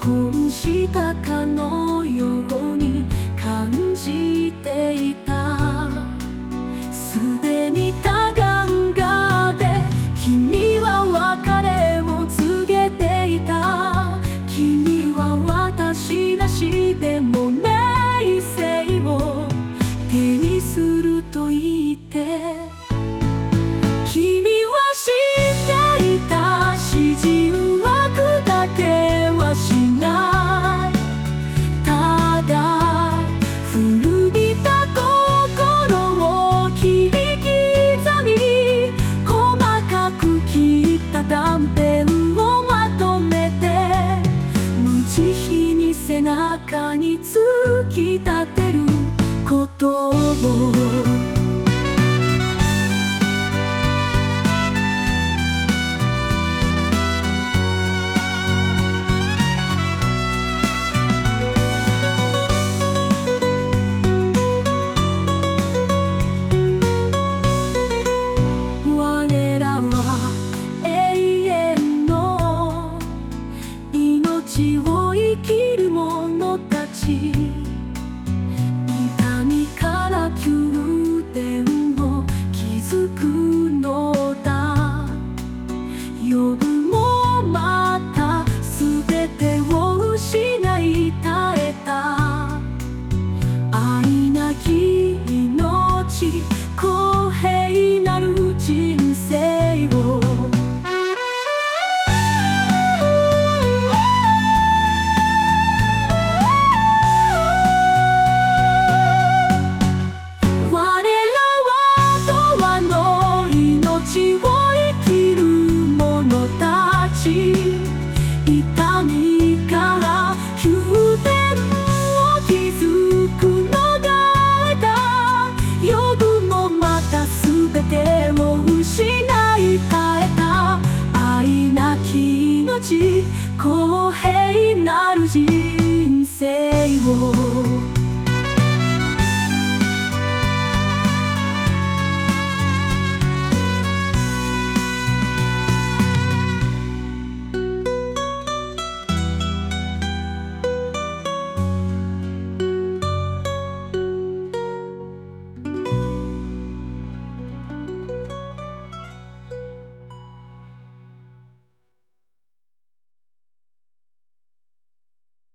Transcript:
婚したかのように感じていた。突き立てることを